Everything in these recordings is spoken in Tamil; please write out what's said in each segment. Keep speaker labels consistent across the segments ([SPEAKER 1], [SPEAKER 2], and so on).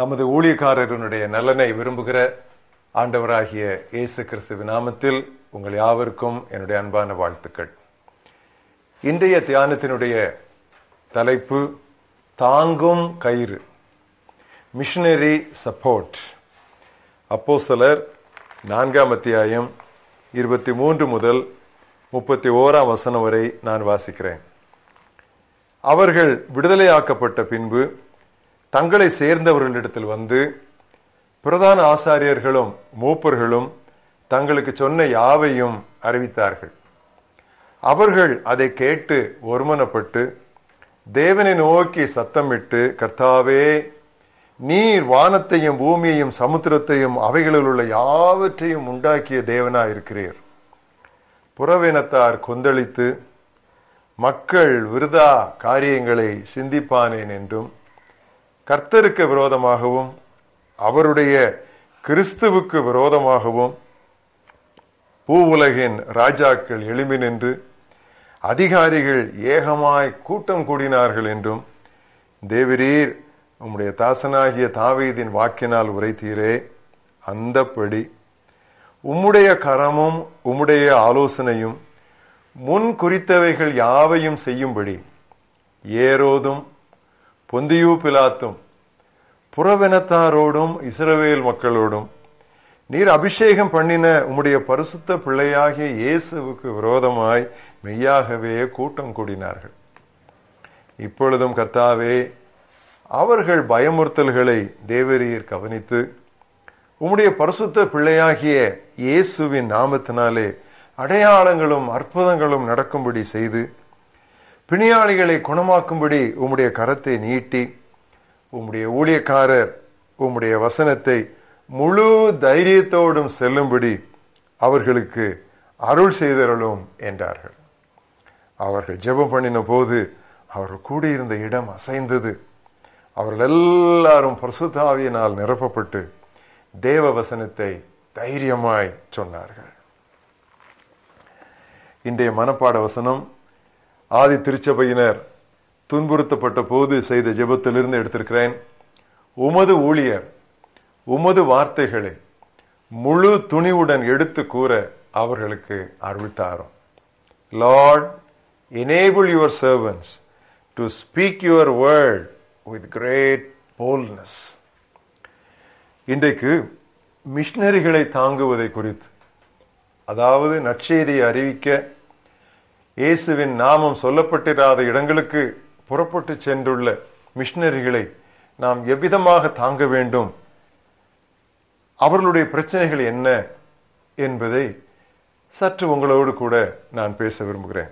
[SPEAKER 1] நமது ஊழியக்காரர்களுடைய நலனை விரும்புகிற ஆண்டவராகிய இயேசு கிறிஸ்துவ நாமத்தில் உங்கள் யாவருக்கும் என்னுடைய அன்பான வாழ்த்துக்கள். இன்றைய தியானத்தினுடைய தலைப்பு தாங்கும் கயிறு. மிஷனரி சப்போர்ட் அப்போஸ்தலர் நான்காம் அத்தியாயம் இருபத்தி மூன்று முதல் முப்பத்தி ஓராம் வசனம் வரை நான் வாசிக்கிறேன். அவர்கள் விடுதலையாக்கப்பட்ட பின்பு தங்களை சேர்ந்தவர்களிடத்தில் வந்து பிரதான ஆசாரியர்களும் மூப்பர்களும் தங்களுக்கு சொன்ன யாவையும் அறிவித்தார்கள். அவர்கள் அதை கேட்டு ஒருமனப்பட்டு தேவனை நோக்கி சத்தமிட்டு கர்த்தாவே நீர் வானத்தையும் பூமியையும் சமுத்திரத்தையும் அவைகளில் உள்ள யாவற்றையும் உண்டாக்கிய தேவனாயிருக்கிறீர் புறவினத்தார் கொந்தளித்து மக்கள் விருதா காரியங்களை சிந்திப்பானேன் என்றும் கர்த்தருக்கு விரோதமாகவும் அவருடைய கிறிஸ்துவுக்கு விரோதமாகவும் பூவுலகின் ராஜாக்கள் எழும்பி நின்று அதிகாரிகள் ஏகமாய் கூட்டம் கூடினார்கள் என்றும் தேவரீர் உம்முடைய தாசனாகிய தாவீதின் வாக்கினால் உரைத்தீரே அந்தப்படி உம்முடைய கரமும் உம்முடைய ஆலோசனையும் முன் குறித்தவைகள் யாவையும் செய்யும்படி ஏரோதும் பொந்தியூ பிலாத்தும் புறவெனத்தாரோடும் இஸ்ரவேல் மக்களோடும் நீர் அபிஷேகம் பண்ணின உம்முடைய பரிசுத்த பிள்ளையாகிய இயேசுவுக்கு விரோதமாய் மெய்யாகவே கூட்டம் கூடினார்கள். இப்பொழுதும் கர்த்தாவே அவர்கள் பயமுறுத்தல்களை தேவரீர் கவனித்து உம்முடைய பரிசுத்த பிள்ளையாகிய இயேசுவின் நாமத்தினாலே அடையாளங்களும் அற்புதங்களும் நடக்கும்படி செய்து பிணியாளிகளை குணமாக்கும்படி உம்முடைய கரத்தை நீட்டி உம்முடைய ஊழியக்காரர் உம்முடைய வசனத்தை முழு தைரியத்தோடும் செல்லும்படி அவர்களுக்கு அருள் செய்தரலும் என்றார்கள். அவர்கள் ஜெபம் பண்ணின போது அவர்கள் கூடியிருந்த இடம் அசைந்தது. அவர்கள் எல்லாரும் பிரசுத்தாவியினால் நிரப்பப்பட்டு தேவ வசனத்தை தைரியமாய் சொன்னார்கள். இன்றைய மனப்பாட வசனம் ஆதி திருச்சபையினர் துன்புறுத்தப்பட்ட போது செய்த ஜெபத்திலிருந்து எடுத்திருக்கிறேன். உமது ஊழியர் உமது வார்த்தைகளை முழு துணிவுடன் எடுத்து கூற அவர்களுக்கு அருள்தாரும். Lord enable your servants to speak your word with great boldness இன்றைக்கு மிஷினரிகளை தாங்குவதை குறித்து அதாவது நற்செய்தியை அறிவிக்க இயேசுவின் நாமம் சொல்லப்பட்டிராத இடங்களுக்கு புறப்பட்டு சென்றுள்ள மிஷினரிகளை நாம் எவ்விதமாக தாங்க வேண்டும்? அவர்களுடைய பிரச்சனைகள் என்ன என்பதை சற்று உங்களோடு கூட நான் பேச விரும்புகிறேன்.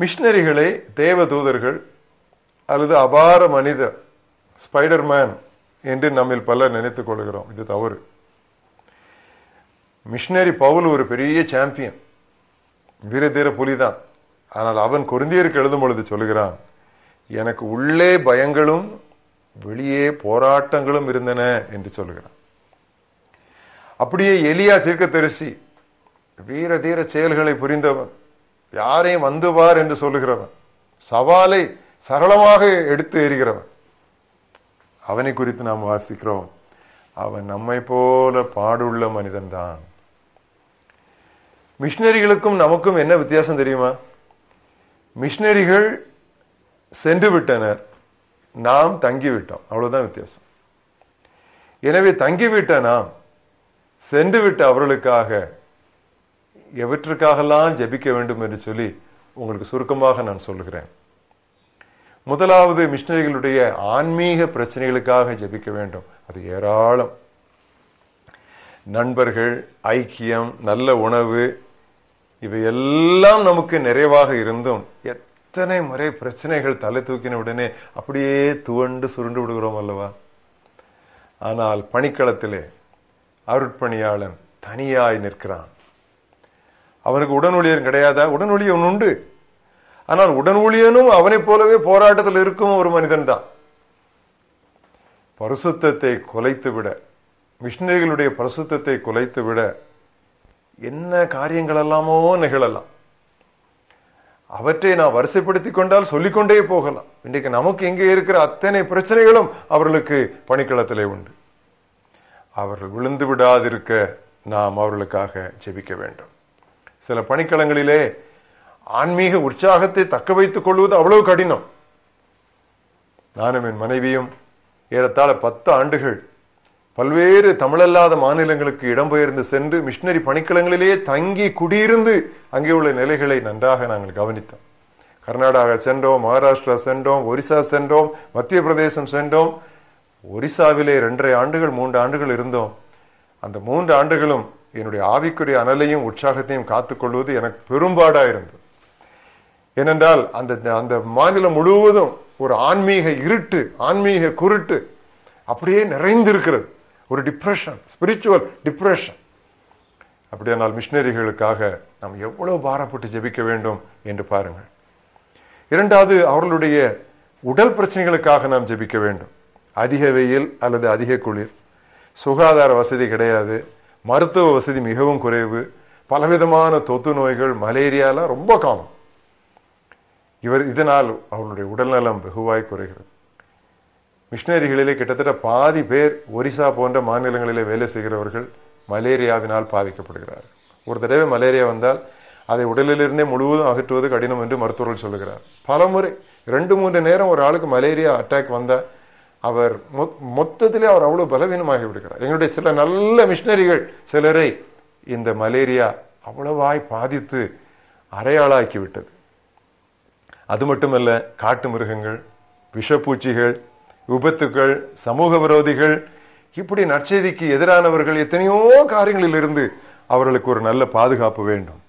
[SPEAKER 1] மிஷினரிகளை தேவதூதர்கள் அல்லது அபார மனிதர் ஸ்பைடர்மேன் என்று நம்மில் பலர் நினைத்துக் கொள்கிறோம். இது தவறு. மிஷினரி பவுல் ஒரு பெரிய சாம்பியன். வீரதீர புலிதான். ஆனால் அவன் குருந்தியருக்கு எழுதும் பொழுது சொல்லுகிறான் எனக்கு உள்ளே பயங்களும் வெளியே போராட்டங்களும் இருந்தன என்று சொல்லுகிறான். அப்படியே எலியா தீர்க்கதரிசி வீர தீர செயல்களை புரிந்தவன் யாரையும் வந்துவார் என்று சொல்லுகிறவன் சவாலை சரளமாக எடுத்து எறிகிறவன். அவனை குறித்து நாம் வாசிக்கிறோம். அவன் நம்மை போல பாடுள்ள மனிதன்தான். மிஷினரிகளுக்கும் நமக்கும் என்ன வித்தியாசம் தெரியுமா? மிஷினரிகள் சென்று விட்டனர். நாம் தங்கிவிட்டோம் அவ்வளவுதான் வித்தியாசம். எனவே தங்கிவிட்ட நாம் சென்று விட்ட அவர்களுக்காக எவற்றுக்காகலாம் ஜபிக்க வேண்டும் என்று சொல்லி உங்களுக்கு சுருக்கமாக நான் சொல்லுகிறேன். முதலாவது மிஷினரிகளுடைய ஆன்மீக பிரச்சனைகளுக்காக ஜபிக்க வேண்டும். அது ஏராளம். நண்பர்கள் ஐக்கியம் நல்ல உணவு இவை எல்லாம் நமக்கு நிறைவாக இருந்தும் எத்தனை முறை பிரச்சனைகள் தலை தூக்கின உடனே அப்படியே துவண்டு சுருண்டு விடுகிறோம் அல்லவா? ஆனால் பணிக்களத்திலே அருட்பணியாளன் தனியாய் நிற்கிறான். அவனுக்கு உடன் ஊழியன் கிடையாதா? உடன் ஊழியன் உண்டு. ஆனால் உடன் ஊழியனும் அவனைப் போலவே போராட்டத்தில் இருக்கும் ஒரு மனிதன் தான். பரிசுத்தத்தை குலைத்து விட மிஷினரிகளுடைய பரிசுத்தத்தை குலைத்து விட என்ன காரியங்கள் எல்லாமோ நிகழலாம். அவற்றை நான் வரிசைப்படுத்தி கொண்டால் சொல்லிக்கொண்டே போகலாம். இன்றைக்கு நமக்கு எங்கே இருக்கிற அத்தனை பிரச்சனைகளும் அவர்களுக்கு பணிக்களத்திலே உண்டு. அவர்கள் விழுந்து விடாதிருக்க நாம் அவர்களுக்காக ஜெபிக்க வேண்டும். சில பணிக்களங்களிலே ஆன்மீக உற்சாகத்தை தக்க வைத்துக் கொள்வது அவ்வளவு கடினம். நானும் என் மனைவியும் ஏறத்தாழ பத்து ஆண்டுகள் பல்வேறு தமிழல்லாத மாநிலங்களுக்கு இடம்பெயர்ந்து சென்று மிஷினரி பணிக்களங்களிலேயே தங்கி குடியிருந்து அங்கே உள்ள நிலைகளை நன்றாக நாங்கள் கவனித்தோம். கர்நாடகா சென்றோம் மகாராஷ்டிரா சென்றோம் ஒரிசா சென்றோம் மத்திய பிரதேசம் சென்றோம். ஒரிசாவிலே ரெண்டரை ஆண்டுகள் மூன்று ஆண்டுகள் இருந்தோம். அந்த மூன்று ஆண்டுகளும் என்னுடைய ஆவிக்குரிய அனலையும் உற்சாகத்தையும் காத்துக்கொள்வது எனக்கு பெரும்பாடா இருந்தது. ஏனென்றால் அந்த அந்த மாநிலம் முழுவதும் ஒரு ஆன்மீக இருட்டு ஆன்மீக குருட்டு அப்படியே நிறைந்திருக்கிறது. ஒரு டிப்ரெஷன் ஸ்பிரிச்சுவல் டிப்ரெஷன் அப்படியானால் மிஷினரிகளுக்காக நாம் எவ்வளவு பாரப்பட்டு ஜெபிக்க வேண்டும் என்று பாருங்கள். இரண்டாவது அவர்களுடைய உடல் பிரச்சனைகளுக்காக நாம் ஜெபிக்க வேண்டும். அதிக வெயில் அல்லது அதிக குளிர். சுகாதார வசதி கிடையாது. மருத்துவ வசதி மிகவும் குறைவு. பலவிதமான தொத்து நோய்கள் மலேரியாலாம் ரொம்ப காமம் இவர் இதனால் அவர்களுடைய உடல்நலம் வெகுவாய் குறைகிறது. மிஷினரிகளிலே கிட்டத்தட்ட பாதி பேர் ஒரிசா போன்ற மாநிலங்களிலே வேலை செய்கிறவர்கள் மலேரியாவினால் பாதிக்கப்படுகிறார். ஒரு தடவை மலேரியா வந்தால் அதை உடலிலிருந்தே முழுவதும் அகற்றுவது கடினம் என்று மருத்துவர்கள் சொல்லுகிறார். பல முறை ரெண்டு மூன்று நேரம் ஒரு ஆளுக்கு மலேரியா அட்டாக் வந்தால் அவர் மொத்தத்திலே அவர் அவ்வளவு பலவீனமாகி விடுகிறார். எங்களுடைய சில நல்ல மிஷினரிகள் சிலரை இந்த மலேரியா அவ்வளவாய் பாதித்து அரையாளாக்கி விட்டது. அது மட்டுமல்ல காட்டு மிருகங்கள் விஷப்பூச்சிகள் விபத்துக்கள் சமூக விரோதிகள் இப்படி நற்செய்திக்கு எதிரானவர்கள் எத்தனையோ காரியங்களில் இருந்து அவர்களுக்கு ஒரு நல்ல பாதுகாப்பு வேண்டும்.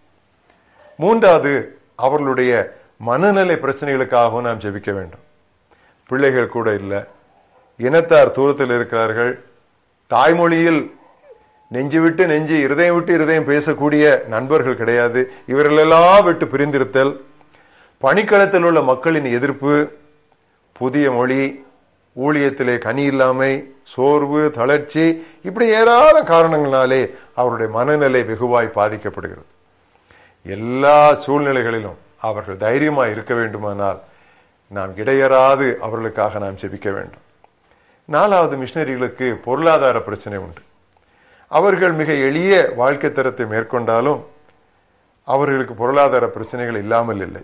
[SPEAKER 1] மூன்றாவது அவர்களுடைய மனநிலை பிரச்சனைகளுக்காகவும் நாம் ஜெபிக்க வேண்டும். பிள்ளைகள் கூட இல்லை. இனத்தார் தூரத்தில் இருக்கிறார்கள். தாய்மொழியில் நெஞ்சு விட்டு நெஞ்சு இருதயம் விட்டு இருதயம் பேசக்கூடிய நண்பர்கள் கிடையாது. இவர்களெல்லாம் விட்டு பிரிந்திருத்தல். பணிக்களத்தில் உள்ள மக்களின் எதிர்ப்பு புதிய மொழி ஊழியத்திலே கனி இல்லாமை சோர்வு தளர்ச்சி இப்படி ஏராள காரணங்களாலே அவருடைய மனநிலை வெகுவாய் பாதிக்கப்படுகிறது. எல்லா சூழ்நிலைகளிலும் அவர்கள் தைரியமாக இருக்க வேண்டுமானால் நாம் இடையறாது அவர்களுக்காக நாம் செபிக்க வேண்டும். நாலாவது மிஷினரிகளுக்கு பொருளாதார பிரச்சனை உண்டு. அவர்கள் மிக எளிய வாழ்க்கை தரத்தை மேற்கொண்டாலும் அவர்களுக்கு பொருளாதார பிரச்சனைகள் இல்லாமல் இல்லை.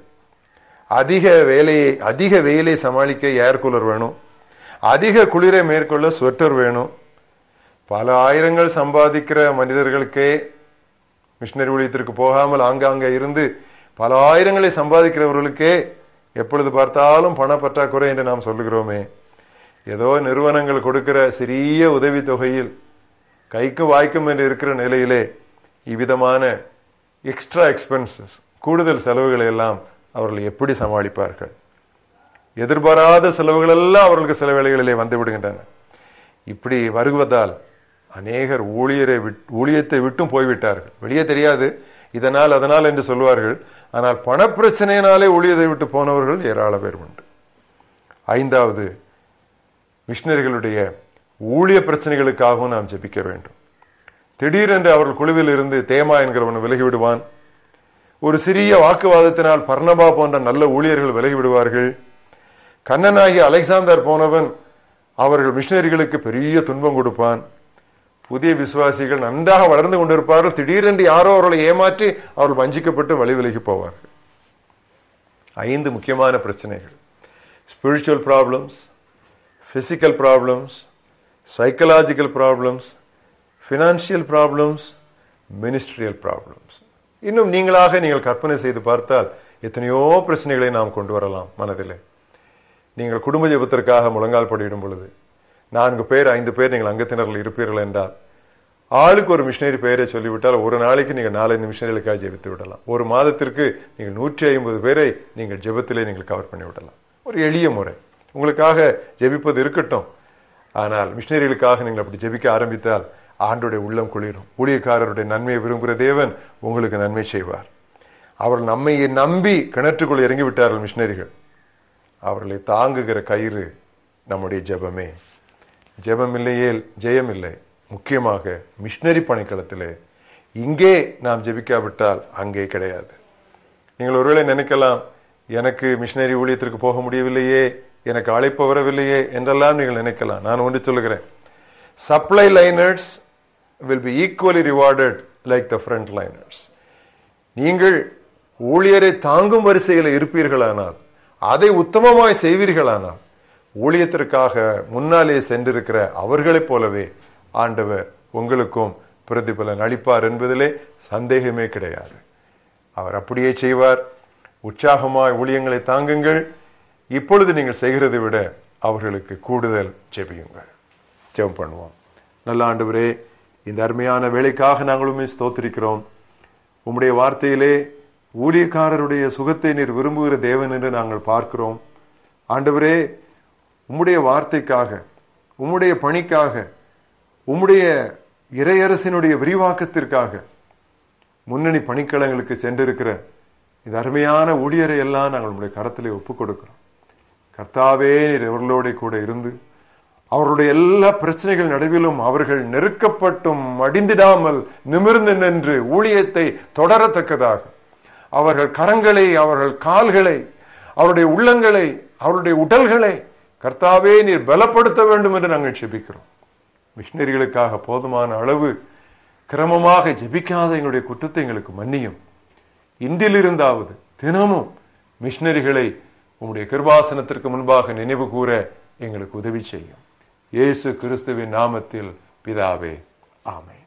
[SPEAKER 1] அதிக வேலையை அதிக வெயிலை சமாளிக்க ஏர் கூலர் வேணும்? அதிக குளிரை மேற்கொள்ள ஸ்வெட்டர் வேணும். பல ஆயிரங்கள் சம்பாதிக்கிற மனிதர்களுக்கே மிஷினரி ஊழியத்திற்கு போகாமல் ஆங்காங்கே இருந்து பல ஆயிரங்களை சம்பாதிக்கிறவர்களுக்கே எப்பொழுது பார்த்தாலும் பண பற்றாக்குறை என்று நாம் சொல்லுகிறோமே. ஏதோ நிறுவனங்கள் கொடுக்கிற சிறிய உதவி தொகையில் கைக்கு வாய்க்கும் என்று இருக்கிற நிலையிலே இவ்விதமான எக்ஸ்ட்ரா எக்ஸ்பென்சஸ் கூடுதல் செலவுகளை எல்லாம் அவர்கள் எப்படி சமாளிப்பார்கள்? எதிர்பாராத செலவுகள் எல்லாம் அவர்களுக்கு சில வேலைகளிலே வந்து விடுகின்றன. இப்படி வருவதால் அநேகர் ஊழியரை ஊழியத்தை விட்டும் போய்விட்டார்கள். வெளியே தெரியாது. இதனால் அதனால் என்று சொல்வார்கள். ஆனால் பணப்பிரச்சனையினாலே ஊழியத்தை விட்டு போனவர்கள் ஏராள பேர் உண்டு. ஐந்தாவது மிஷினரிகளுடைய ஊழிய பிரச்சனைகளுக்காகவும் நாம் ஜெபிக்க வேண்டும். திடீரென்று அவர்கள் குழுவில் இருந்து தேமா என்கிறவன் விலகி விடுவான் ஒரு சிறிய வாக்குவாதத்தினால் பர்ணபா போன்ற நல்ல ஊழியர்கள் விலகி விடுவார்கள் கண்ணனாகி அலெக்சாந்தர் போனவன் அவர்கள் மிஷினரிகளுக்கு பெரிய துன்பம் கொடுப்பான். புதிய விசுவாசிகள் நன்றாக வளர்ந்து கொண்டிருப்பார்கள். திடீரென்று யாரோ அவர்களை ஏமாற்றி அவர்கள் வஞ்சிக்கப்பட்டு வழி விலகி போவார்கள். ஐந்து முக்கியமான பிரச்சனைகள். Spiritual problems physical problems psychological problems financial problems ministerial problems இன்னும் நீங்களாக நீங்கள் கற்பனை செய்து பார்த்தால் எத்தனையோ பிரச்சனைகளை நாம் கொண்டு வரலாம் மனதில். நீங்கள் குடும்ப ஜெபத்திற்காக முழங்கால் படியிடும் பொழுது நான்கு பேர் ஐந்து பேர் நீங்கள் அங்கத்தினர்கள் இருப்பீர்கள் என்றால் ஆளுக்கு ஒரு மிஷினரி பெயரை சொல்லிவிட்டால் ஒரு நாளைக்கு நீங்கள் நாலஞ்சு மிஷினரிகளுக்காக ஜெபித்து விடலாம். ஒரு மாதத்திற்கு நீங்கள் நூற்றி ஐம்பது பேரை நீங்கள் ஜெபத்திலே நீங்கள் கவர் பண்ணி விடலாம். ஒரு எளிய முறை. உங்களுக்காக ஜெபிப்பது இருக்கட்டும். ஆனால் மிஷினரிகளுக்காக நீங்கள் அப்படி ஜெபிக்க ஆரம்பித்தால் ஆண்டுடைய உள்ளம் குளிரும். ஊழியக்காரருடைய நன்மையை விரும்புகிற தேவன் உங்களுக்கு நன்மை செய்வார். அவர்கள் நம்மை நம்பி கிணற்றுக்குள் இறங்கிவிட்டார்கள் மிஷினரிகள் அவர்களை தாங்குகிற கயிறு நம்முடைய ஜெபமே. ஜெபம் இல்லையே ஜெயம் இல்லை முக்கியமாக மிஷினரி பணிக்களத்தில் இங்கே நாம் ஜெபிக்காவிட்டால் அங்கே கிடையாது. நீங்கள் ஒருவேளை நினைக்கலாம் எனக்கு மிஷினரி ஊழியத்திற்கு போக முடியவில்லையே எனக்கு அழைப்பு வரவில்லையே என்றெல்லாம் நீங்கள் நினைக்கலாம். நான் ஒன்று சொல்லுகிறேன். Supply liners will be equally rewarded like the front liners நீங்கள் ஊழியரை தாங்கும் வரிசையில் இருப்பீர்களானால் அதை உத்தமமாய் செய்வீர்களானால் ஊழியத்திற்காக முன்னாலே சென்றிருக்கிற அவர்களைப் போலவே ஆண்டவர் உங்களுக்கும் பிரதிபலன் அளிப்பார் என்பதிலே சந்தேகமே கிடையாது. அவர் அப்படியே செய்வார். உற்சாகமாய் ஊழியங்களை தாங்குங்கள். இப்பொழுது நீங்கள் செய்கிறதை விட அவர்களுக்கு கூடுதல் ஜெபியுங்கள். ஜெபம் பண்ணுவோம். நல்ல ஆண்டவரே இந்த அருமையான வேலைக்காக நாங்களுமே ஸ்தோத்திருக்கிறோம். உம்முடைய வார்த்தையிலே ஊழியக்காரருடைய சுகத்தை நீர் விரும்புகிற தேவன் என்று நாங்கள் பார்க்கிறோம். ஆண்டவரே உம்முடைய வார்த்தைக்காக உம்முடைய பணிக்காக உம்முடைய இறையரசினுடைய விரிவாக்கத்திற்காக முன்னணி பணிக்களங்களுக்கு சென்றிருக்கிற இந்த அருமையான ஊழியரை எல்லாம் நாங்கள் உங்களுடைய கரத்திலே ஒப்புக் கொடுக்கிறோம். கர்த்தாவே நீர் அவர்களோட கூட இருந்து அவருடைய எல்லா பிரச்சனைகள் நடுவிலும் அவர்கள் நெருக்கப்பட்டும் அடிந்திடாமல் நிமிர்ந்து நின்று ஊழியத்தை தொடரத்தக்கதாக அவர்கள் கரங்களை அவர்கள் கால்களை அவருடைய உள்ளங்களை அவருடைய உடல்களை கர்த்தாவே நீர் பலப்படுத்த வேண்டும் என்று நாங்கள் ஜெபிக்கிறோம். மிஷினரிகளுக்காக போதுமான அளவு கிரமமாக ஜெபிக்காத எங்களுடைய குற்றத்தை எங்களுக்கு மன்னியும். இன்றிலிருந்தாவது தினமும் மிஷினரிகளை உங்களுடைய கிருபாசனத்திற்கு முன்பாக நினைவு கூற எங்களுக்கு உதவி செய்யும். இயேசு கிறிஸ்துவின் நாமத்தில் பிதாவே ஆமை